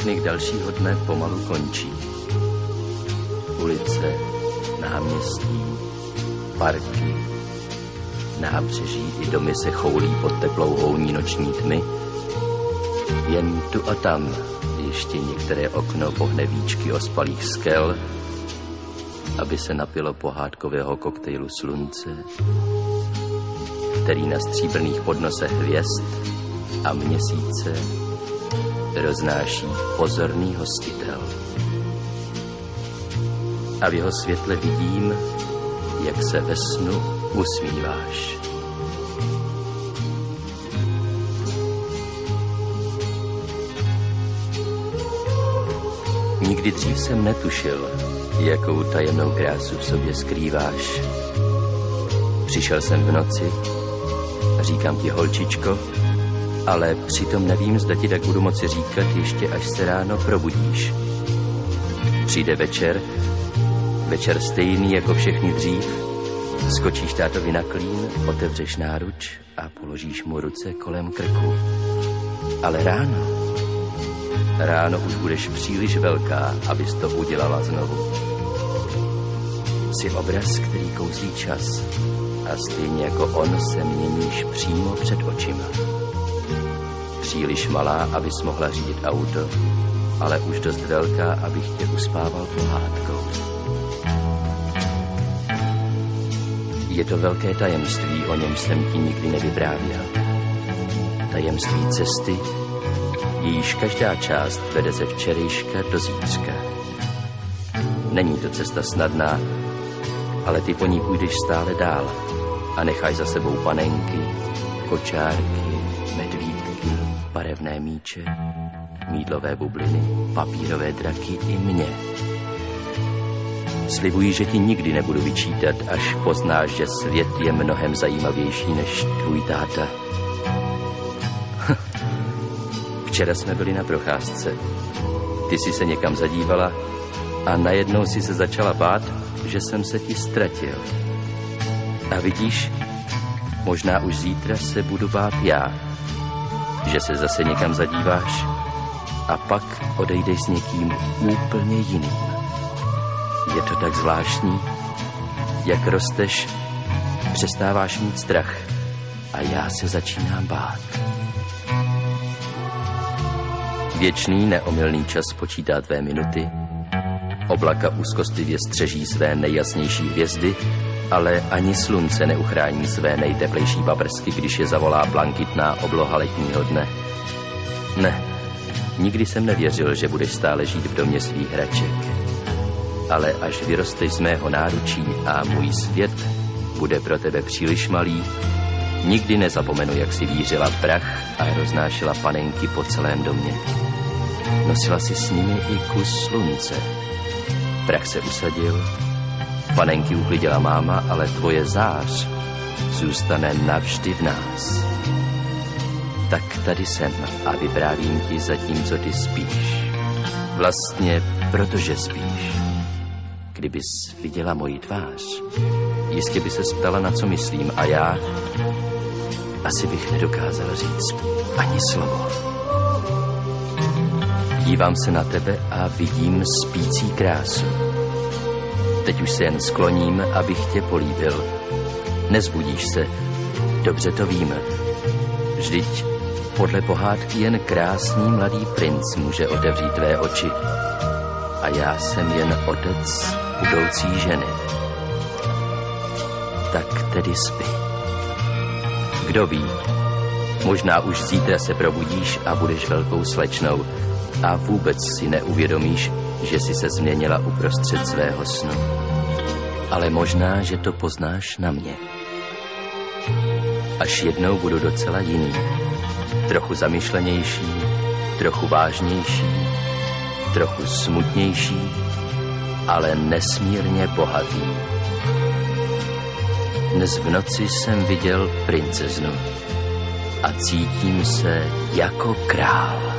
Piknik dalšího dne pomalu končí. Ulice, náměstí, parky, nábřeží i domy se choulí pod teplou houní noční tmy. Jen tu a tam ještě některé okno pohne víčky ospalých skel, aby se napilo pohádkového koktejlu slunce, který na stříbrných podnosech hvězd a měsíce roznáší pozorný hostitel. A v jeho světle vidím, jak se ve snu usmíváš. Nikdy dřív jsem netušil, jakou tajemnou krásu v sobě skrýváš. Přišel jsem v noci a říkám ti, holčičko, ale přitom nevím, zda ti tak budu moci říkat ještě, až se ráno probudíš. Přijde večer, večer stejný jako všechny dřív, skočíš tátovi na klín, otevřeš náruč a položíš mu ruce kolem krku. Ale ráno, ráno už budeš příliš velká, abys to udělala znovu. Jsi obraz, který kouzlí čas a stejně jako on se měníš přímo před očima příliš malá, abys mohla řídit auto, ale už dost velká, abych tě uspával pohádkou. Je to velké tajemství, o něm jsem ti nikdy nevyprávěl. Tajemství cesty, jejíž každá část vede ze včerejška do zítřka. Není to cesta snadná, ale ty po ní půjdeš stále dál a nechaj za sebou panenky, kočárky, barevné míče, mídlové bubliny, papírové draky i mě. Slibuji, že ti nikdy nebudu vyčítat, až poznáš, že svět je mnohem zajímavější než tvůj táta. Včera jsme byli na procházce. Ty jsi se někam zadívala a najednou si se začala bát, že jsem se ti ztratil. A vidíš, možná už zítra se budu bát já že se zase někam zadíváš. A pak odejdeš s někým úplně jiným. Je to tak zvláštní, jak rosteš, přestáváš mít strach. A já se začínám bát. Věčný neomylný čas počítá tvé minuty, oblaka úzkostlivě střeží své nejjasnější hvězdy ale ani slunce neuchrání své nejteplejší paprsky, když je zavolá blankitná obloha letního dne. Ne, nikdy jsem nevěřil, že budeš stále žít v domě svých hraček. Ale až vyrosteš z mého náručí a můj svět bude pro tebe příliš malý, nikdy nezapomenu, jak si vířila prach a roznášela panenky po celém domě. Nosila si s nimi i kus slunce. Prach se usadil Panenky uklidila máma, ale tvoje zář zůstane navždy v nás. Tak tady jsem a vyprávím ti zatímco ty spíš. Vlastně protože spíš. Kdybys viděla moji tvář, jistě by se ptala, na co myslím a já asi bych nedokázal říct ani slovo. Dívám se na tebe a vidím spící krásu Teď už se jen skloním, abych tě políbil. Nezbudíš se, dobře to víme. Vždyť podle pohádky jen krásný mladý princ může otevřít tvé oči. A já jsem jen otec budoucí ženy. Tak tedy spí. Kdo ví, možná už zítra se probudíš a budeš velkou slečnou a vůbec si neuvědomíš, že si se změnila uprostřed svého snu. Ale možná, že to poznáš na mě. Až jednou budu docela jiný. Trochu zamyšlenější, trochu vážnější, trochu smutnější, ale nesmírně bohatý. Dnes v noci jsem viděl princeznu a cítím se jako král.